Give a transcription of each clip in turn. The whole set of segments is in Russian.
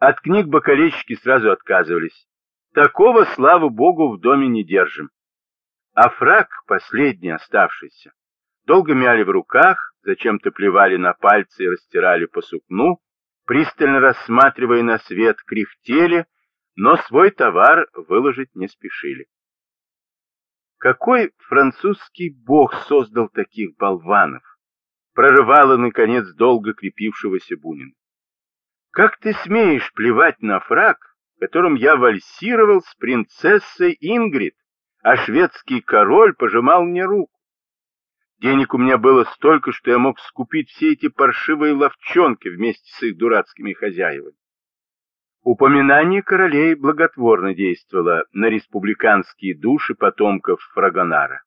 От книг бокалейщики сразу отказывались. Такого, слава богу, в доме не держим. А фраг, последний оставшийся, долго мяли в руках, зачем-то плевали на пальцы и растирали по сукну, пристально рассматривая на свет, кряхтели, но свой товар выложить не спешили. Какой французский бог создал таких болванов? Прорывало, наконец, долго крепившегося Бунина. Как ты смеешь плевать на фраг, которым я вальсировал с принцессой Ингрид, а шведский король пожимал мне руку? Денег у меня было столько, что я мог скупить все эти паршивые ловчонки вместе с их дурацкими хозяевами. Упоминание королей благотворно действовало на республиканские души потомков Фрагонара.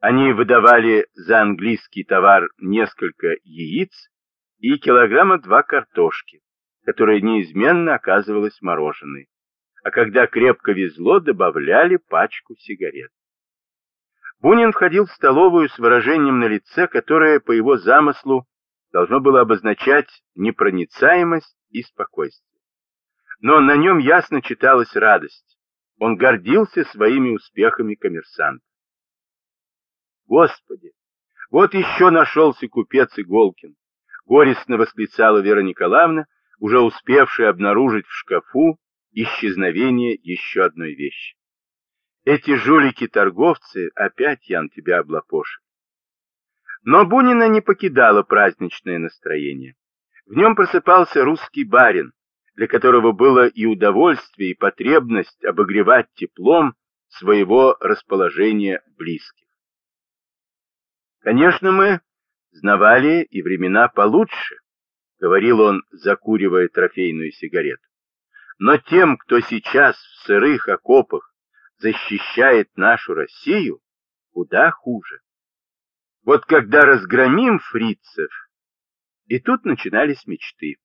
Они выдавали за английский товар несколько яиц и килограмма два картошки, которая неизменно оказывалась мороженой, а когда крепко везло, добавляли пачку сигарет. Бунин входил в столовую с выражением на лице, которое, по его замыслу, должно было обозначать непроницаемость и спокойствие. Но на нем ясно читалась радость. Он гордился своими успехами коммерсанта. Господи, вот еще нашелся купец Иголкин, горестно восклицала Вера Николаевна, уже успевшая обнаружить в шкафу исчезновение еще одной вещи. Эти жулики-торговцы опять, Ян, тебя облапошили. Но Бунина не покидало праздничное настроение. В нем просыпался русский барин, для которого было и удовольствие, и потребность обогревать теплом своего расположения близких. Конечно, мы знавали и времена получше, говорил он, закуривая трофейную сигарету. Но тем, кто сейчас в сырых окопах защищает нашу Россию, куда хуже. Вот когда разгромим фрицев, и тут начинались мечты.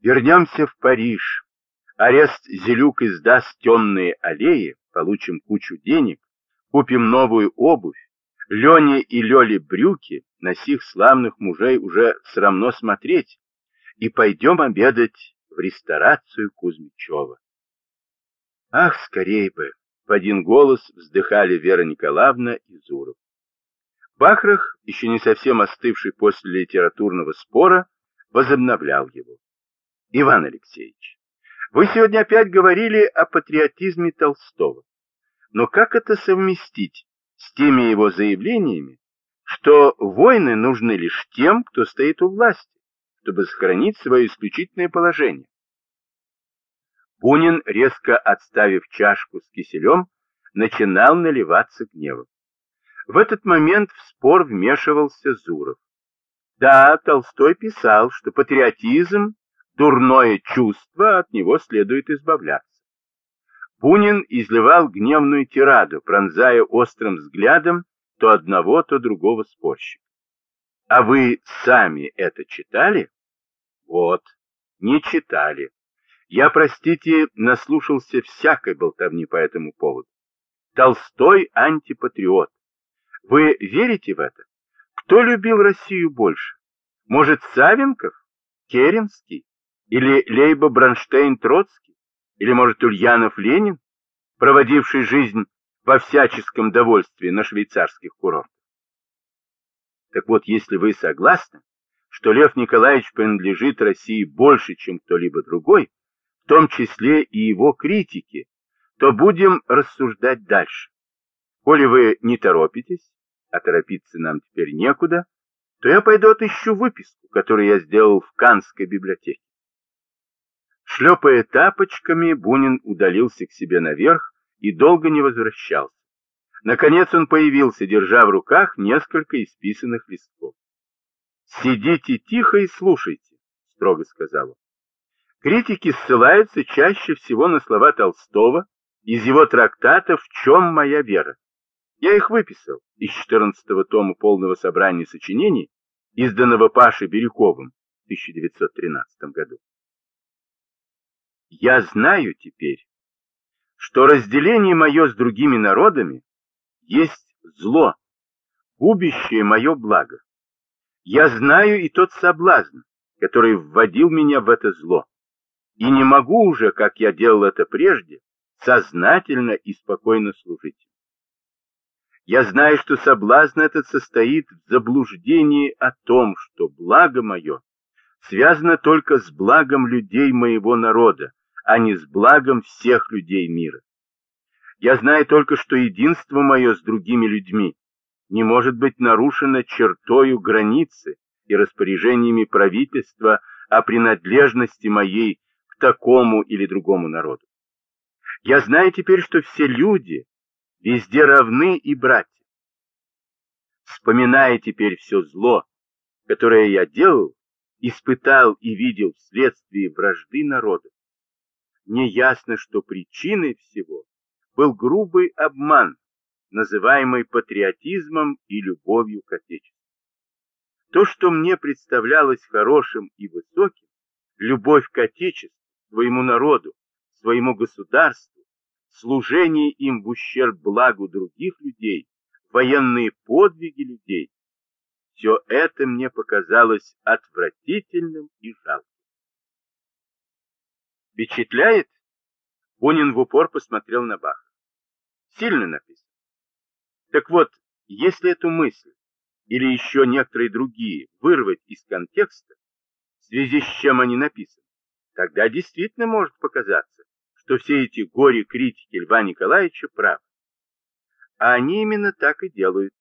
Вернемся в Париж. Арест Зелюк издаст темные аллеи, получим кучу денег, купим новую обувь, Лене и Лёле брюки, на сих славных мужей уже срамно смотреть, и пойдем обедать в ресторацию Кузьмичева. Ах, скорей бы! В один голос вздыхали Вера Николаевна и Зуров. Бахрах, еще не совсем остывший после литературного спора, возобновлял его. Иван Алексеевич, вы сегодня опять говорили о патриотизме Толстого. Но как это совместить с теми его заявлениями, что войны нужны лишь тем, кто стоит у власти? Чтобы сохранить свое исключительное положение. Бунин, резко отставив чашку с киселем, начинал наливаться гневом. В этот момент в спор вмешивался Зуров. Да, Толстой писал, что патриотизм – дурное чувство, от него следует избавляться. Бунин изливал гневную тираду, пронзая острым взглядом то одного, то другого спорщика. А вы сами это читали? Вот, не читали. Я, простите, наслушался всякой болтовни по этому поводу. Толстой антипатриот. Вы верите в это? Кто любил Россию больше? Может, Савенков? Керенский? Или Лейба Бронштейн Троцкий? Или, может, Ульянов Ленин, проводивший жизнь во всяческом довольстве на швейцарских курортах? Так вот, если вы согласны, что Лев Николаевич принадлежит России больше, чем кто-либо другой, в том числе и его критики, то будем рассуждать дальше. Коли вы не торопитесь, а торопиться нам теперь некуда, то я пойду отыщу выписку, которую я сделал в Канской библиотеке. Шлепая тапочками, Бунин удалился к себе наверх и долго не возвращался. Наконец он появился, держа в руках несколько исписанных листков. «Сидите тихо и слушайте», — строго сказал он. Критики ссылаются чаще всего на слова Толстого из его трактата «В чем моя вера?». Я их выписал из 14-го тома полного собрания сочинений, изданного Пашей Бирюковым в 1913 году. Я знаю теперь, что разделение мое с другими народами есть зло, губящее мое благо. Я знаю и тот соблазн, который вводил меня в это зло. и не могу уже, как я делал это прежде, сознательно и спокойно служить. Я знаю, что соблазн этот состоит в заблуждении о том, что благо мое связано только с благом людей моего народа, а не с благом всех людей мира. Я знаю только, что единство мое с другими людьми не может быть нарушено чертою границы и распоряжениями правительства о принадлежности моей к такому или другому народу. Я знаю теперь, что все люди везде равны и братья. Вспоминая теперь все зло, которое я делал, испытал и видел вследствие вражды народа, мне ясно, что причиной всего был грубый обман, называемый патриотизмом и любовью к Отечеству. То, что мне представлялось хорошим и высоким, любовь к Отечеству, своему народу, своему государству, служение им в ущерб благу других людей, военные подвиги людей, все это мне показалось отвратительным и жалким. Впечатляет? Бунин в упор посмотрел на Баха. Сильно написано. Так вот, если эту мысль или еще некоторые другие вырвать из контекста, в связи с чем они написаны, тогда действительно может показаться, что все эти горе-критики Льва Николаевича правы. А они именно так и делают.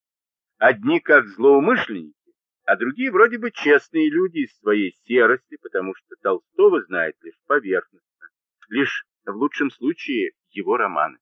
Одни как злоумышленники, а другие вроде бы честные люди из своей серости, потому что Толстого знает лишь поверхностно, лишь в лучшем случае его романы.